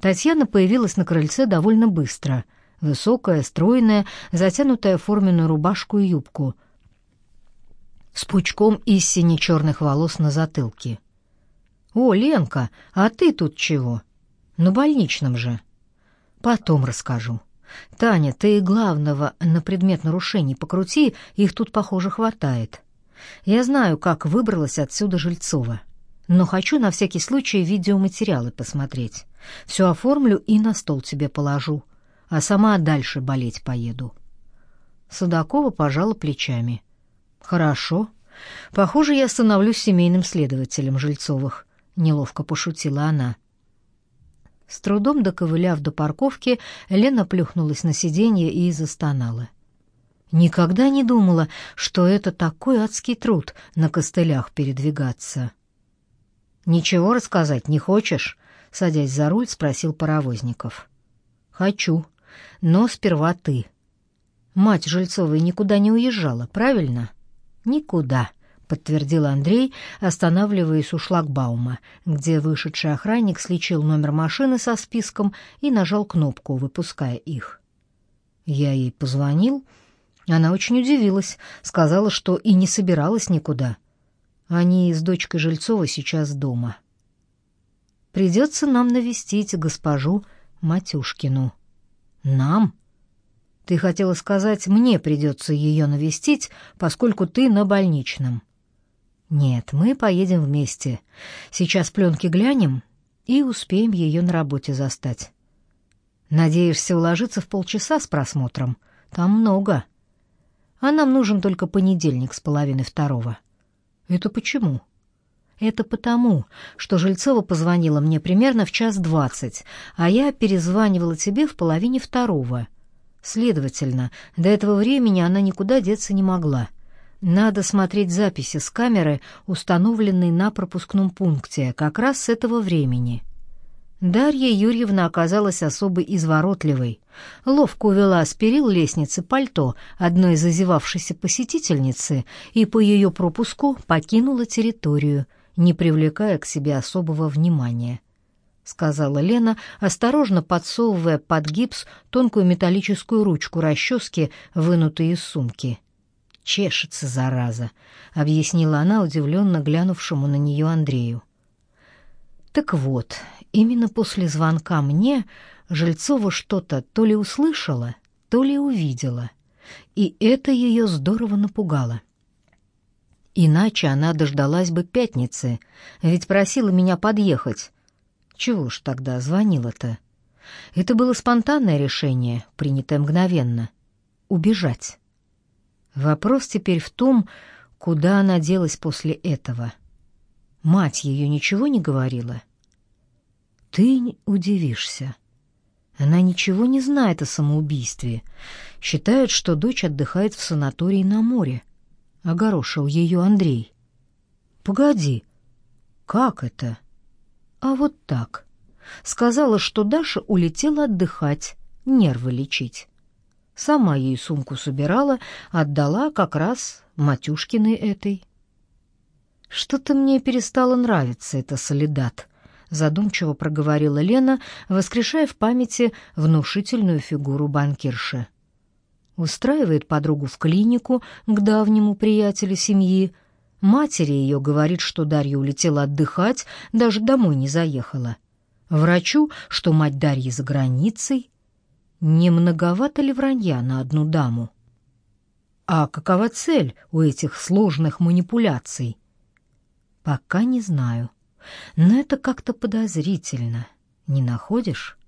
Татьяна появилась на крыльце довольно быстро. Высокая, стройная, затянутая в форменную рубашку и юбку. С пучком из сине-черных волос на затылке. «О, Ленка, а ты тут чего?» «На больничном же». «Потом расскажу». «Таня, ты главного на предмет нарушений покрути, их тут, похоже, хватает. Я знаю, как выбралась отсюда Жильцова, но хочу на всякий случай видеоматериалы посмотреть. Все оформлю и на стол тебе положу, а сама дальше болеть поеду». Судакова пожала плечами. «Хорошо. Похоже, я становлюсь семейным следователем Жильцовых», — неловко пошутила она. С трудом доковыляв до парковки, Лена плюхнулась на сиденье и застонала. Никогда не думала, что это такой адский труд на костылях передвигаться. «Ничего рассказать не хочешь?» — садясь за руль, спросил Паровозников. «Хочу, но сперва ты. Мать Жильцовой никуда не уезжала, правильно?» «Никуда», подтвердил Андрей, останавливаясь у шлагбаума, где вышедший охранник сличил номер машины со списком и нажал кнопку, выпуская их. Я ей позвонил, она очень удивилась, сказала, что и не собиралась никуда. Они с дочкой Жильцова сейчас дома. Придется нам навестить госпожу Матюшкину. Нам? Ты хотела сказать, мне придется ее навестить, поскольку ты на больничном. Нет, мы поедем вместе. Сейчас пленки глянем и успеем ее на работе застать. Надеешься уложиться в полчаса с просмотром? Там много. А нам нужен только понедельник с половины второго. Это почему? Это потому, что Жильцова позвонила мне примерно в час двадцать, а я перезванивала тебе в половине второго. Следовательно, до этого времени она никуда деться не могла. Надо смотреть записи с камеры, установленной на пропускном пункте, как раз с этого времени. Дарья Юрьевна оказалась особо изворотливой. Ловко увела с перил лестницы пальто одной зазевавшейся посетительницы и по ее пропуску покинула территорию, не привлекая к себе особого внимания. — сказала Лена, осторожно подсовывая под гипс тонкую металлическую ручку расчески, вынутую из сумки. Чешется, зараза, объяснила она удивленно глянувшему на нее Андрею. Так вот, именно после звонка мне Жильцова что-то то ли услышала, то ли увидела, и это ее здорово напугало. Иначе она дождалась бы пятницы, ведь просила меня подъехать. Чего ж тогда звонила-то? Это было спонтанное решение, принятое мгновенно — убежать. Вопрос теперь в том, куда она делась после этого. Мать ее ничего не говорила? Ты удивишься. Она ничего не знает о самоубийстве. Считает, что дочь отдыхает в санатории на море. Огорошил ее Андрей. Погоди, как это? А вот так. Сказала, что Даша улетела отдыхать, нервы лечить. Сама ей сумку собирала, отдала как раз Матюшкиной этой. Что-то мне перестало нравиться эта солидат, задумчиво проговорила Лена, воскрешая в памяти внушительную фигуру банкирши. Устраивает подругу в клинику к давнему приятелю семьи. Матери ее говорит, что Дарья улетела отдыхать, даже домой не заехала. Врачу, что мать Дарьи за границей — не многовато ли вранья на одну даму? А какова цель у этих сложных манипуляций? Пока не знаю, но это как-то подозрительно. Не находишь?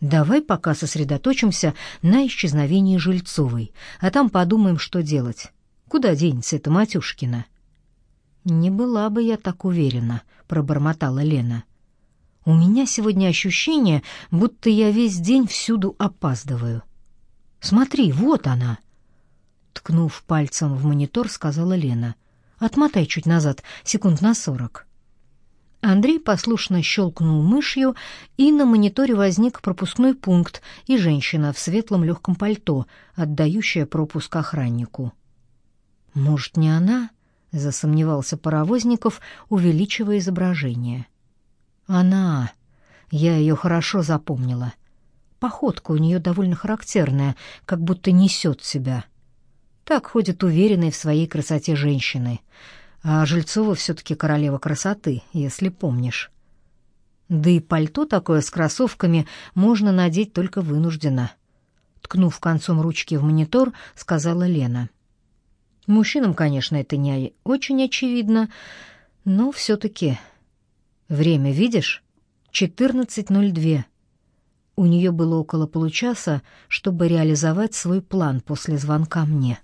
Давай пока сосредоточимся на исчезновении Жильцовой, а там подумаем, что делать. Куда денется эта Матюшкина? Не была бы я так уверена, пробормотала Лена. У меня сегодня ощущение, будто я весь день всюду опаздываю. Смотри, вот она. Ткнув пальцем в монитор, сказала Лена. Отмотай чуть назад, секунд на сорок. Андрей послушно щелкнул мышью, и на мониторе возник пропускной пункт и женщина в светлом легком пальто, отдающая пропуск охраннику. «Может, не она?» — засомневался Паровозников, увеличивая изображение. Она. Я ее хорошо запомнила. Походка у нее довольно характерная, как будто несет себя. Так ходит уверенной в своей красоте женщины. А Жильцова все-таки королева красоты, если помнишь. Да и пальто такое с кроссовками можно надеть только вынужденно. Ткнув концом ручки в монитор, сказала Лена. Мужчинам, конечно, это не очень очевидно, но все-таки... Время видишь? 14.02. У нее было около получаса, чтобы реализовать свой план после звонка мне.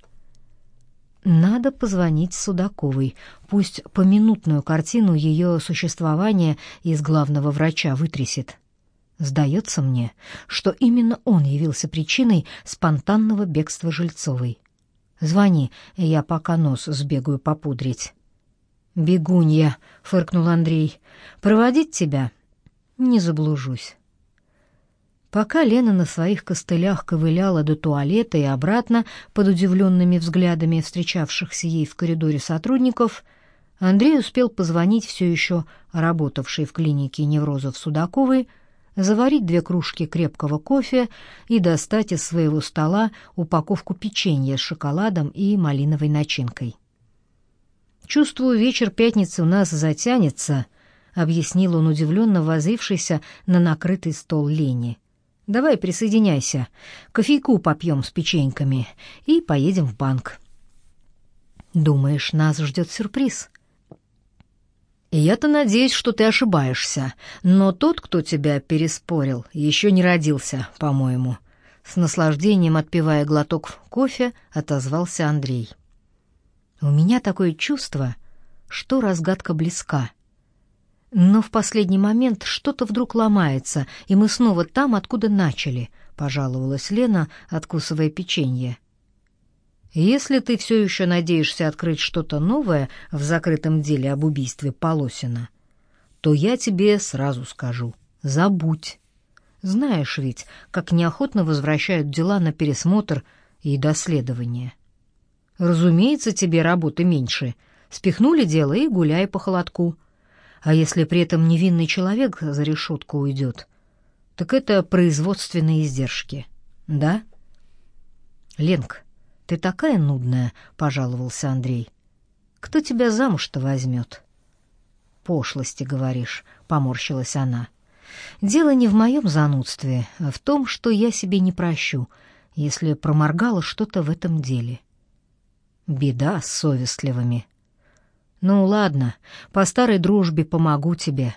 Надо позвонить Судаковой, пусть поминутную картину ее существования из главного врача вытрясет. Сдается мне, что именно он явился причиной спонтанного бегства Жильцовой. Звони, я пока нос сбегаю попудрить. «Бегунья», — фыркнул Андрей, — «проводить тебя?» «Не заблужусь». Пока Лена на своих костылях ковыляла до туалета и обратно под удивленными взглядами встречавшихся ей в коридоре сотрудников, Андрей успел позвонить все еще работавшей в клинике неврозов Судаковой, заварить две кружки крепкого кофе и достать из своего стола упаковку печенья с шоколадом и малиновой начинкой. «Чувствую, вечер пятницы у нас затянется», — объяснил он удивленно возрившийся на накрытый стол Лене. Давай присоединяйся. Кофейку попьем с печеньками и поедем в банк. Думаешь, нас ждет сюрприз? Я-то надеюсь, что ты ошибаешься, но тот, кто тебя переспорил, еще не родился, по-моему. С наслаждением отпивая глоток кофе, отозвался Андрей. У меня такое чувство, что разгадка близка. Но в последний момент что-то вдруг ломается, и мы снова там, откуда начали, пожаловалась Лена, откусывая печенье. Если ты все еще надеешься открыть что-то новое в закрытом деле об убийстве Полосина, то я тебе сразу скажу: забудь. Знаешь ведь, как неохотно возвращают дела на пересмотр и доследование. Разумеется, тебе работы меньше. Спихнули дело и гуляй по холодку. А если при этом невинный человек за решетку уйдет, так это производственные издержки, да? Ленк, ты такая нудная, пожаловался Андрей. Кто тебя замуж-то возьмет? Пошлости, говоришь, поморщилась она. Дело не в моем занудстве, а в том, что я себе не прощу, если проморгала что-то в этом деле. Беда с совестливыми. Ну ладно, по старой дружбе помогу тебе.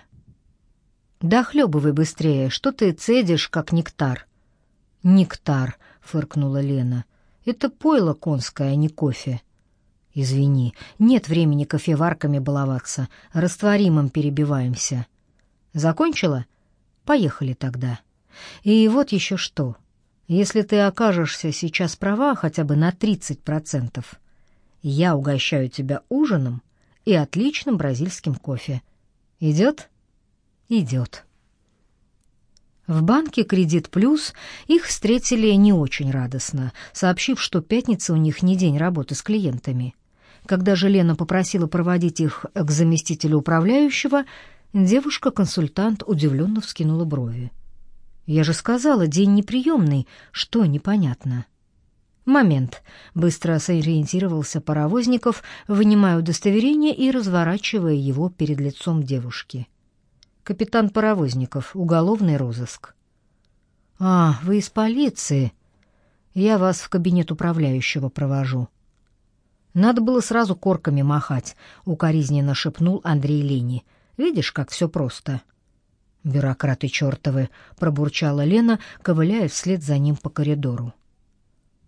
Да хлебывай быстрее, что ты цедишь, как нектар. Нектар, фыркнула Лена. Это пойло конское, а не кофе. Извини, нет времени кофеварками баловаться, растворимым перебиваемся. Закончила? Поехали тогда. И вот еще что. Если ты окажешься сейчас права хотя бы на тридцать процентов, я угощаю тебя ужином и отличным бразильским кофе. Идет? Идет. В банке «Кредит Плюс» их встретили не очень радостно, сообщив, что пятница у них не день работы с клиентами. Когда же Лена попросила проводить их к заместителю управляющего, девушка-консультант удивленно вскинула брови. «Я же сказала, день неприемный. Что непонятно?» Момент. Быстро сориентировался паровозников, вынимая удостоверение и разворачивая его перед лицом девушки. Капитан Паровозников, уголовный розыск. А, вы из полиции. Я вас в кабинет управляющего провожу. Надо было сразу корками махать, укоризненно шепнул Андрей Лени. Видишь, как все просто. Бюрократы чертовы, пробурчала Лена, ковыляя вслед за ним по коридору.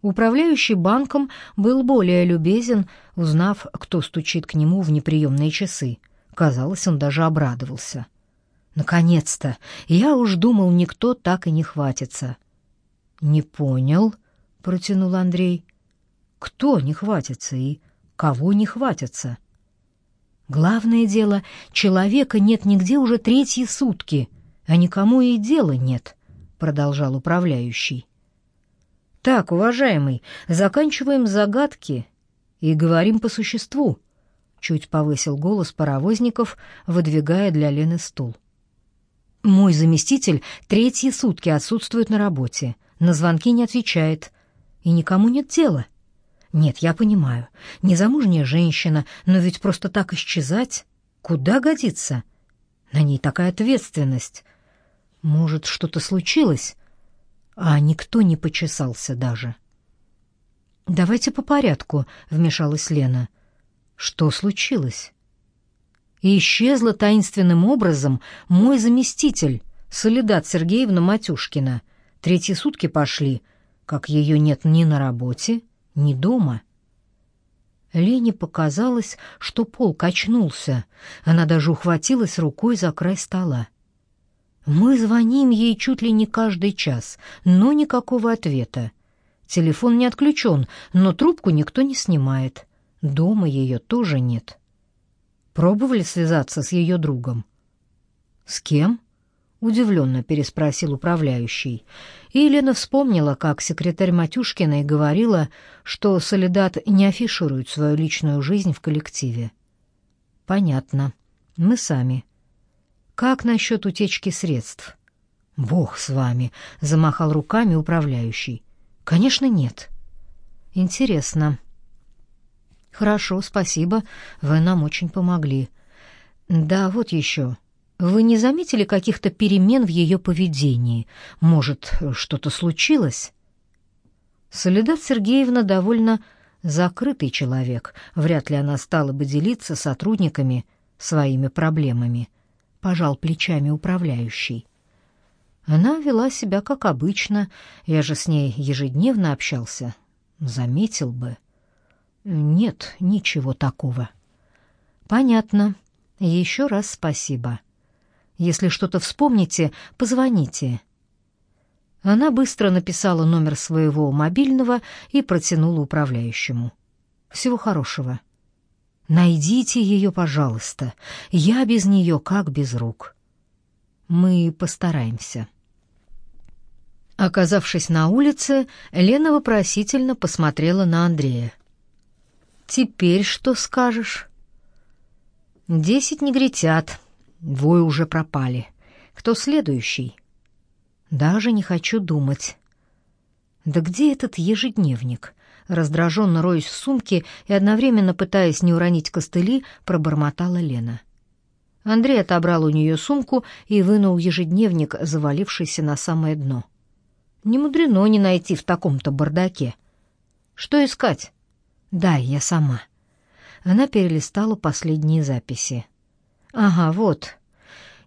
Управляющий банком был более любезен, узнав, кто стучит к нему в неприемные часы. Казалось, он даже обрадовался. Наконец-то! Я уж думал, никто так и не хватится. Не понял, протянул Андрей. Кто не хватится и кого не хватится? Главное дело, человека нет нигде уже третьи сутки, а никому и дела нет, продолжал управляющий. Так, уважаемый, заканчиваем загадки и говорим по существу. Чуть повысил голос паровозников, выдвигая для Лены стул. Мой заместитель третьи сутки отсутствует на работе, на звонки не отвечает, и никому нет дела. Нет, я понимаю, незамужняя женщина, но ведь просто так исчезать куда годится? На ней такая ответственность. Может, что-то случилось? А никто не почесался даже. Давайте по порядку, вмешалась Лена. Что случилось? И исчезла таинственным образом мой заместитель, Солидат Сергеевна Матюшкина. Третьи сутки пошли, как ее нет ни на работе, ни дома. Лене показалось, что пол качнулся. Она даже ухватилась рукой за край стола. Мы звоним ей чуть ли не каждый час, но никакого ответа. Телефон не отключен, но трубку никто не снимает. Дома ее тоже нет. Пробовали связаться с ее другом? С кем? удивленно переспросил управляющий. И Елена вспомнила, как секретарь Матюшкина и говорила, что Солидат не афиширует свою личную жизнь в коллективе. Понятно. Мы сами. Как насчет утечки средств? Бог с вами, замахал руками управляющий. Конечно, нет. Интересно. Хорошо, спасибо. Вы нам очень помогли. Да, вот еще. Вы не заметили каких-то перемен в ее поведении? Может, что-то случилось? Солидат Сергеевна довольно закрытый человек. Вряд ли она стала бы делиться с сотрудниками своими проблемами. Пожал плечами управляющий. Она вела себя как обычно. Я же с ней ежедневно общался. Заметил бы. Нет, ничего такого. Понятно. Еще раз спасибо. Если что-то вспомните, позвоните. Она быстро написала номер своего мобильного и протянула управляющему. Всего хорошего. Найдите ее, пожалуйста. Я без нее как без рук. Мы постараемся. Оказавшись на улице, Лена вопросительно посмотрела на Андрея. Теперь что скажешь? Десять негритят, Двое уже пропали. Кто следующий? Даже не хочу думать. Да где этот ежедневник? Раздраженно роясь в сумке и одновременно пытаясь не уронить костыли, пробормотала Лена. Андрей отобрал у нее сумку и вынул ежедневник, завалившийся на самое дно. Не мудрено не найти в таком-то бардаке. Что искать? Да, я сама. Она перелистала последние записи. Ага, вот.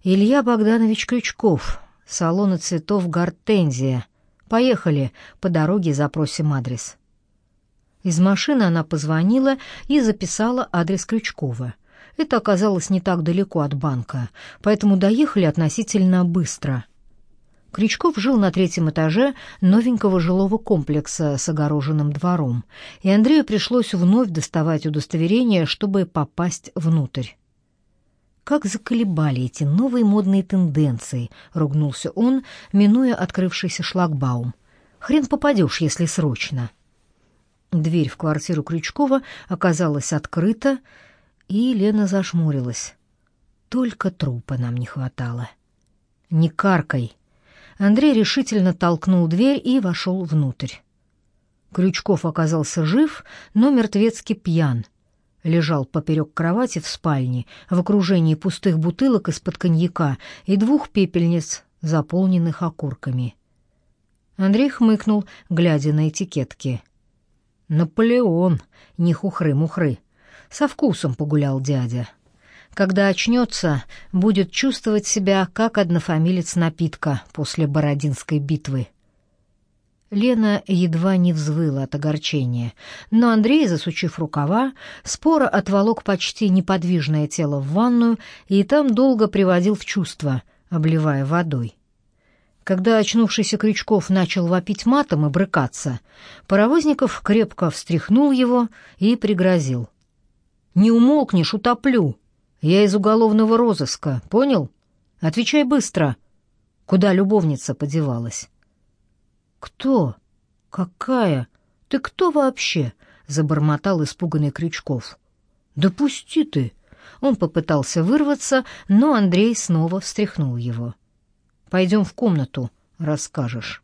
Илья Богданович Крючков. Салоны цветов Гортензия. Поехали, по дороге запросим адрес. Из машины она позвонила и записала адрес Крючкова. Это оказалось не так далеко от банка, поэтому доехали относительно быстро. Крючков жил на третьем этаже новенького жилого комплекса с огороженным двором, и Андрею пришлось вновь доставать удостоверение, чтобы попасть внутрь. Как заколебали эти новые модные тенденции, ругнулся он, минуя открывшийся шлагбаум. Хрен попадешь, если срочно. Дверь в квартиру Крючкова оказалась открыта, и Лена зажмурилась. Только трупа нам не хватало. Не каркай. Андрей решительно толкнул дверь и вошел внутрь. Крючков оказался жив, но мертвецки пьян — лежал поперек кровати в спальне в окружении пустых бутылок из-под коньяка и двух пепельниц, заполненных окурками. Андрей хмыкнул, глядя на этикетки. «Наполеон, не хухры-мухры. Со вкусом погулял дядя. Когда очнется, будет чувствовать себя как однофамилец напитка после Бородинской битвы». Лена едва не взвыла от огорчения, но Андрей, засучив рукава, споро отволок почти неподвижное тело в ванную и там долго приводил в чувство, обливая водой. Когда очнувшийся Крючков начал вопить матом и брыкаться, Паровозников крепко встряхнул его и пригрозил. «Не умолкнешь, утоплю. Я из уголовного розыска, понял? Отвечай быстро. Куда любовница подевалась?» «Кто? Какая? Ты кто вообще?» — забормотал испуганный Крючков. «Да пусти ты!» Он попытался вырваться, но Андрей снова встряхнул его. Пойдем в комнату, расскажешь».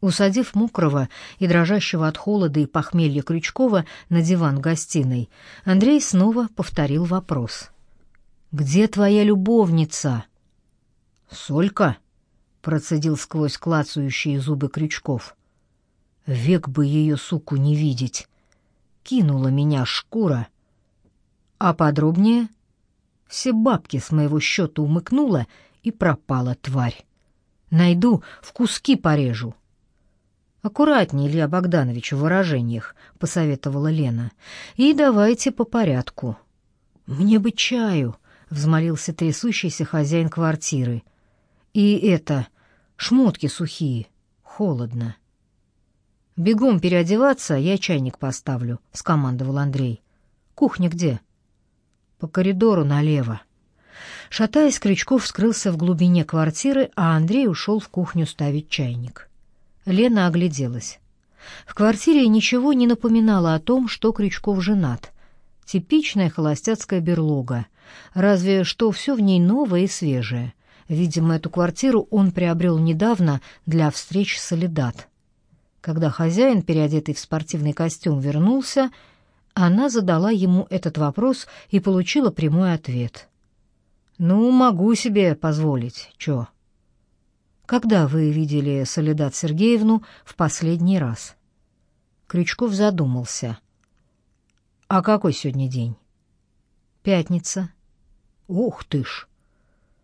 Усадив мокрого и дрожащего от холода и похмелья Крючкова на диван гостиной, Андрей снова повторил вопрос. «Где твоя любовница?» «Солька?» — процедил сквозь клацающие зубы Крючков. «Век бы ее, суку, не видеть. Кинула меня шкура. А подробнее?» Все бабки с моего счета умыкнула и пропала тварь. Найду, в куски порежу. «Аккуратнее, Илья Богданович, в выражениях», — посоветовала Лена. «И давайте по порядку». «Мне бы чаю», — взмолился трясущийся хозяин квартиры. «И это, шмотки сухие, холодно». «Бегом переодеваться, я чайник поставлю», — скомандовал Андрей. «Кухня где?» «По коридору налево». Шатаясь, Крючков скрылся в глубине квартиры, а Андрей ушел в кухню ставить чайник. Лена огляделась. В квартире ничего не напоминало о том, что Крючков женат. Типичная холостяцкая берлога, разве что все в ней новое и свежее. Видимо, эту квартиру он приобрел недавно для встреч с Солидат. Когда хозяин, переодетый в спортивный костюм, вернулся, она задала ему этот вопрос и получила прямой ответ. «Ну, могу себе позволить, чё?» Когда вы видели Солидат Сергеевну в последний раз? Крючков задумался. А какой сегодня день? Пятница. Ух ты ж.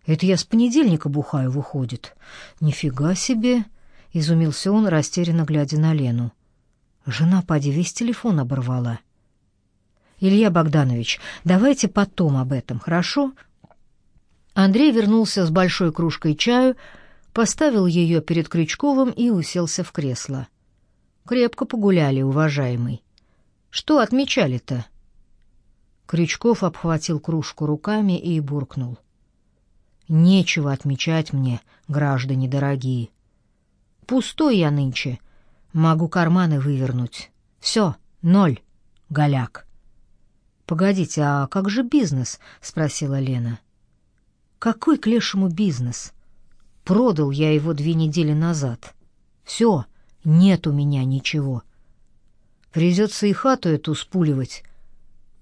Это я с понедельника бухаю, выходит. Нифига себе, изумился он, растерянно глядя на Лену. Жена поди весь телефон оборвала. Илья Богданович, давайте потом об этом, хорошо? Андрей вернулся с большой кружкой чаю, поставил ее перед Крючковым и уселся в кресло. Крепко погуляли, уважаемый. Что отмечали-то? Крючков обхватил кружку руками и буркнул: Нечего отмечать мне, граждане дорогие. Пустой я нынче, могу карманы вывернуть. Все, ноль, голяк. Погодите, а как же бизнес? спросила Лена. Какой к лешему бизнес? Продал я его две недели назад. Все, нет у меня ничего. Придется и хату эту спуливать.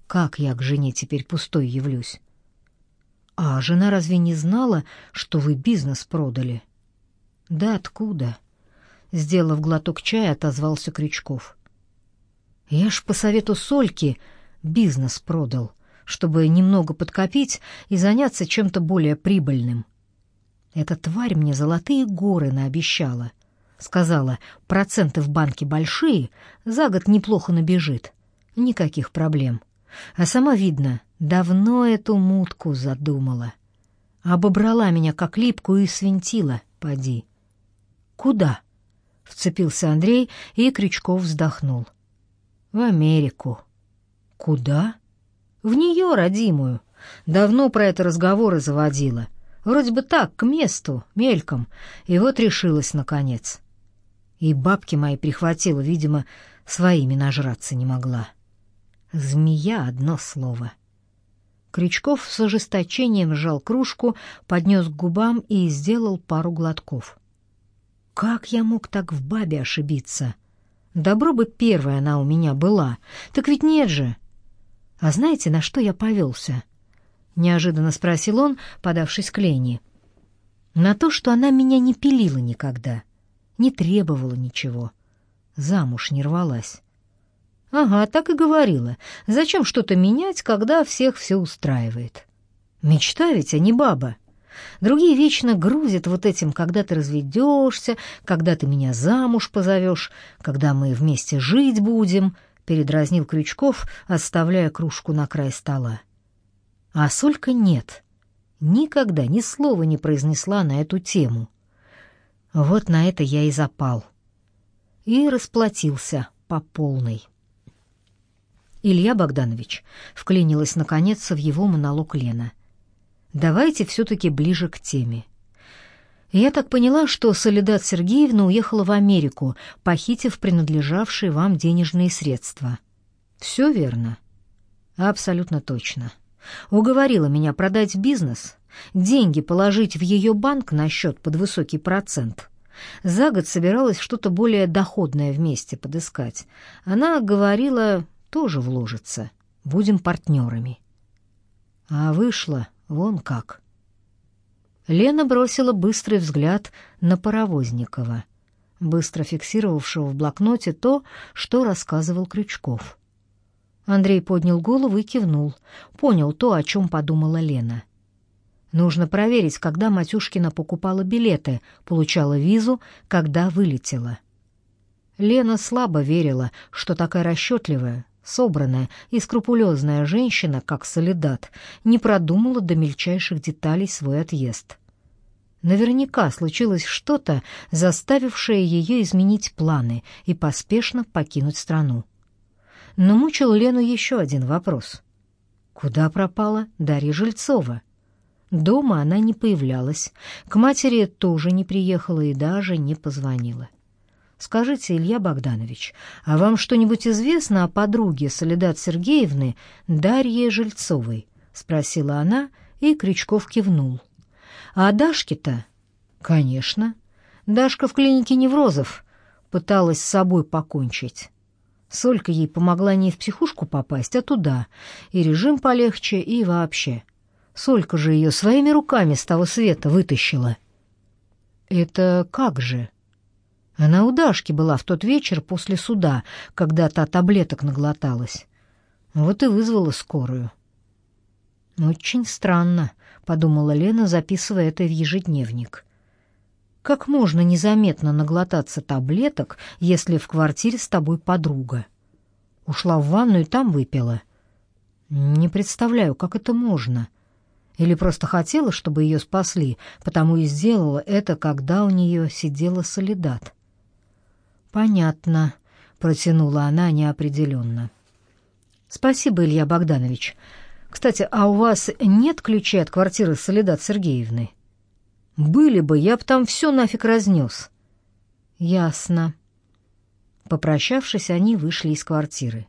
Как я к жене теперь пустой явлюсь? А жена разве не знала, что вы бизнес продали? Да откуда? Сделав глоток чая, отозвался Крючков. Я ж по совету Сольки бизнес продал, чтобы немного подкопить и заняться чем-то более прибыльным. Эта тварь мне золотые горы наобещала. Сказала, проценты в банке большие, за год неплохо набежит. Никаких проблем. А сама, видно, давно эту мутку задумала. Обобрала меня как липку и свинтила, поди. «Куда?» — вцепился Андрей, и Крючков вздохнул. «В Америку». «Куда?» «В нее, родимую. Давно про это разговоры заводила. Вроде бы так, к месту, мельком. И вот решилась, наконец. И бабки мои прихватила, видимо, своими нажраться не могла. Змея — одно слово. Крючков с ожесточением сжал кружку, поднес к губам и сделал пару глотков. Как я мог так в бабе ошибиться? Добро бы первая она у меня была. Так ведь нет же. А знаете, на что я повелся? — неожиданно спросил он, подавшись к Лене. «На то, что она меня не пилила никогда, не требовала ничего, замуж не рвалась». «Ага, так и говорила. Зачем что-то менять, когда всех все устраивает?» «Мечта ведь, а не баба». Другие вечно грузят вот этим, когда ты разведешься, когда ты меня замуж позовешь, когда мы вместе жить будем, — передразнил Крючков, оставляя кружку на край стола. А Солька нет. Никогда ни слова не произнесла на эту тему. Вот на это я и запал. И расплатился по полной. Илья Богданович вклинилась наконец в его монолог Лена. Давайте все таки ближе к теме. Я так поняла, что Солидат Сергеевна уехала в Америку, похитив принадлежавшие вам денежные средства. Все верно. Абсолютно точно. Уговорила меня продать бизнес, деньги положить в ее банк на счет под высокий процент. За год собиралась что-то более доходное вместе подыскать. Она говорила, тоже вложится, будем партнерами. А вышло вон как. Лена бросила быстрый взгляд на Паровозникова, быстро фиксировавшего в блокноте то, что рассказывал Крючков. Андрей поднял голову и кивнул, понял то, о чем подумала Лена. Нужно проверить, когда Матюшкина покупала билеты, получала визу, когда вылетела. Лена слабо верила, что такая расчетливая, собранная и скрупулезная женщина, как Солидат, не продумала до мельчайших деталей свой отъезд. Наверняка случилось что-то, заставившее ее изменить планы и поспешно покинуть страну. Но мучил Лену еще один вопрос. Куда пропала Дарья Жильцова? Дома она не появлялась, к матери тоже не приехала и даже не позвонила. Скажите, Илья Богданович, а вам что-нибудь известно о подруге Солидат Сергеевны Дарье Жильцовой? спросила она, и Крючков кивнул. А Дашке-то? Конечно. Дашка в клинике неврозов пыталась с собой покончить. Солька ей помогла не в психушку попасть, а туда. И режим полегче, и вообще. Солька же ее своими руками с того света вытащила. Это как же? Она у Дашки была в тот вечер после суда, когда та таблеток наглоталась. Вот и вызвала скорую. «Очень странно», — подумала Лена, записывая это в ежедневник. «Как можно незаметно наглотаться таблеток, если в квартире с тобой подруга? Ушла в ванну и там выпила. Не представляю, как это можно. Или просто хотела, чтобы ее спасли, потому и сделала это, когда у нее сидела солидат». «Понятно», — протянула она неопределенно. «Спасибо, Илья Богданович. Кстати, а у вас нет ключей от квартиры Солидат Сергеевны?» «Были бы, я б там все нафиг разнес». «Ясно». Попрощавшись, они вышли из квартиры.